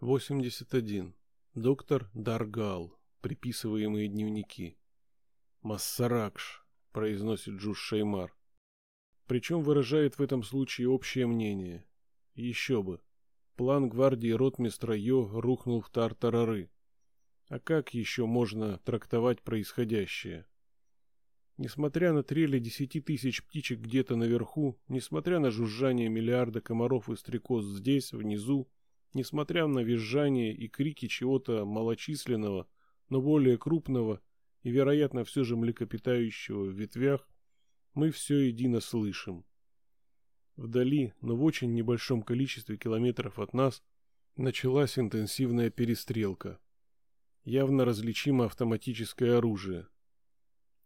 81. Доктор Даргал. Приписываемые дневники. «Массаракш», — произносит Джуш Шеймар. Причем выражает в этом случае общее мнение. Еще бы. План гвардии ротмистра Йо рухнул в Тартарары. А как еще можно трактовать происходящее? Несмотря на трели десяти тысяч птичек где-то наверху, несмотря на жужжание миллиарда комаров и стрекоз здесь, внизу, Несмотря на визжание и крики чего-то малочисленного, но более крупного и, вероятно, все же млекопитающего в ветвях, мы все едино слышим. Вдали, но в очень небольшом количестве километров от нас, началась интенсивная перестрелка. Явно различимо автоматическое оружие.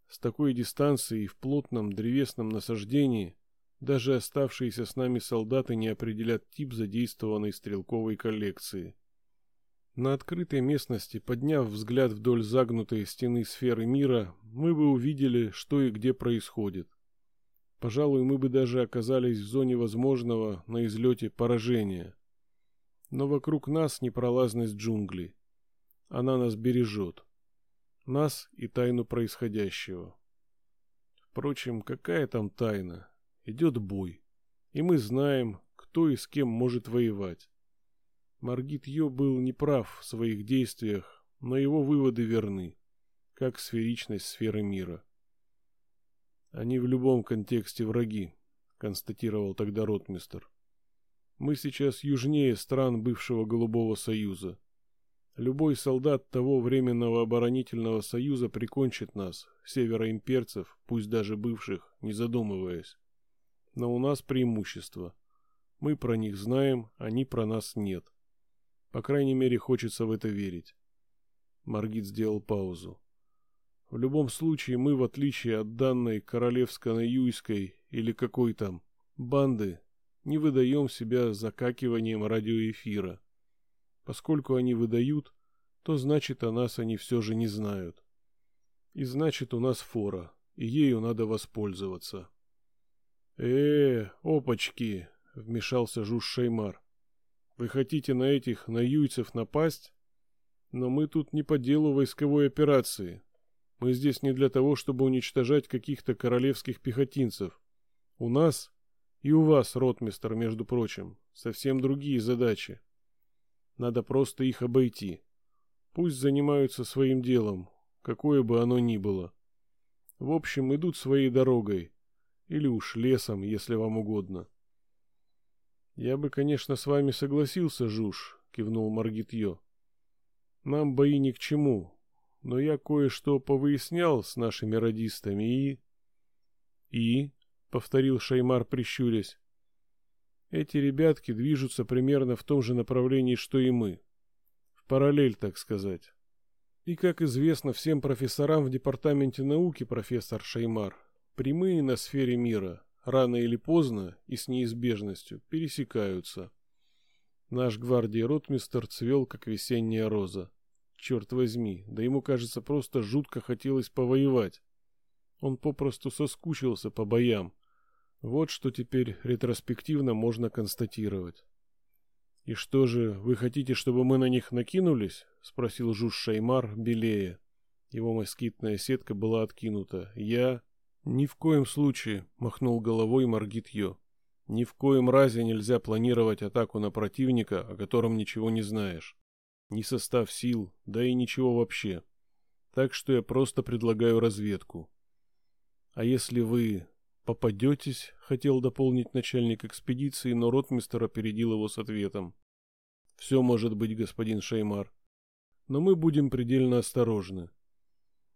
С такой дистанции и в плотном древесном насаждении даже оставшиеся с нами солдаты не определят тип задействованной стрелковой коллекции. На открытой местности, подняв взгляд вдоль загнутой стены сферы мира, мы бы увидели, что и где происходит. Пожалуй, мы бы даже оказались в зоне возможного на излете поражения. Но вокруг нас непролазность джунглей. Она нас бережет. Нас и тайну происходящего. Впрочем, какая там тайна? Идет бой, и мы знаем, кто и с кем может воевать. Маргит Йо был неправ в своих действиях, но его выводы верны, как сферичность сферы мира. Они в любом контексте враги, констатировал тогда ротмистер. Мы сейчас южнее стран бывшего Голубого Союза. Любой солдат того временного оборонительного союза прикончит нас, североимперцев, пусть даже бывших, не задумываясь. Но у нас преимущество. Мы про них знаем, они про нас нет. По крайней мере, хочется в это верить. Маргит сделал паузу. В любом случае, мы, в отличие от данной королевско-наюйской или какой там банды, не выдаем себя закакиванием радиоэфира. Поскольку они выдают, то значит о нас они все же не знают. И значит у нас фора, и ею надо воспользоваться. Э, опачки, вмешался Жуж Шеймар. Вы хотите на этих на юйцев напасть? Но мы тут не по делу войсковой операции. Мы здесь не для того, чтобы уничтожать каких-то королевских пехотинцев. У нас и у вас, ротмистр, между прочим, совсем другие задачи. Надо просто их обойти. Пусть занимаются своим делом, какое бы оно ни было. В общем, идут своей дорогой, или уж лесом, если вам угодно. Я бы, конечно, с вами согласился, Жуж, кивнул Маргитьё. Нам бои ни к чему, но я кое-что повыяснял с нашими радистами и... И, повторил Шаймар, прищурясь, эти ребятки движутся примерно в том же направлении, что и мы. В параллель, так сказать. И, как известно всем профессорам в департаменте науки, профессор Шаймар, Прямые на сфере мира, рано или поздно и с неизбежностью, пересекаются. Наш гвардии ротмистер цвел, как весенняя роза. Черт возьми, да ему, кажется, просто жутко хотелось повоевать. Он попросту соскучился по боям. Вот что теперь ретроспективно можно констатировать. «И что же, вы хотите, чтобы мы на них накинулись?» — спросил Жуж Шаймар, белее. Его москитная сетка была откинута. «Я...» «Ни в коем случае», — махнул головой Маргит Йо. «Ни в коем разе нельзя планировать атаку на противника, о котором ничего не знаешь. Ни состав сил, да и ничего вообще. Так что я просто предлагаю разведку. А если вы попадетесь, хотел дополнить начальник экспедиции, но ротмистер опередил его с ответом. Все может быть, господин Шеймар. Но мы будем предельно осторожны.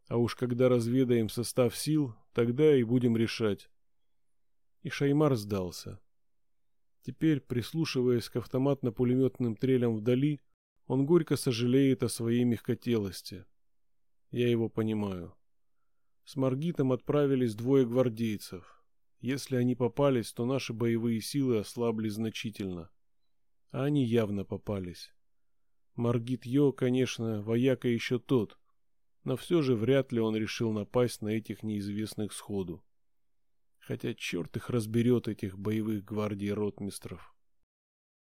А уж когда разведаем состав сил, тогда и будем решать. И Шаймар сдался. Теперь, прислушиваясь к автоматно-пулеметным трелям вдали, он горько сожалеет о своей мягкотелости. Я его понимаю. С Маргитом отправились двое гвардейцев. Если они попались, то наши боевые силы ослабли значительно. А они явно попались. Маргит Йо, конечно, вояка еще тот — но все же вряд ли он решил напасть на этих неизвестных сходу. Хотя черт их разберет, этих боевых гвардий ротмистров.